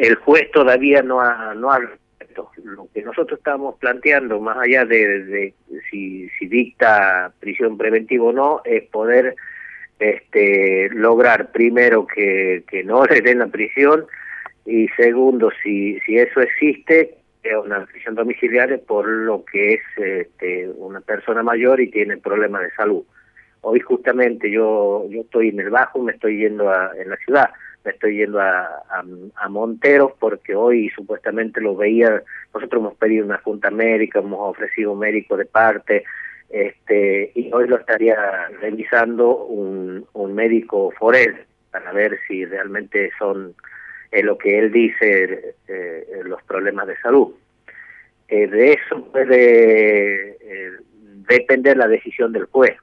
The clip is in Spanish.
el juez todavía no ha, no lo que nosotros estamos planteando, más allá de, si, dicta prisión preventiva o no, es poder este, lograr primero que, no le den la prisión y segundo, si, si eso existe, una prisión domiciliaria por lo que es este, una persona mayor y tiene problemas de salud. Hoy justamente yo yo estoy en el Bajo, me estoy yendo a, en la ciudad, me estoy yendo a, a, Monteros porque hoy supuestamente lo veía, nosotros hemos pedido una junta médica, hemos ofrecido un médico de parte, este y hoy lo estaría revisando un, un médico forense para ver si realmente son lo que él dice eh, los problemas de salud. Eh, de eso puede eh, depender la decisión del juez.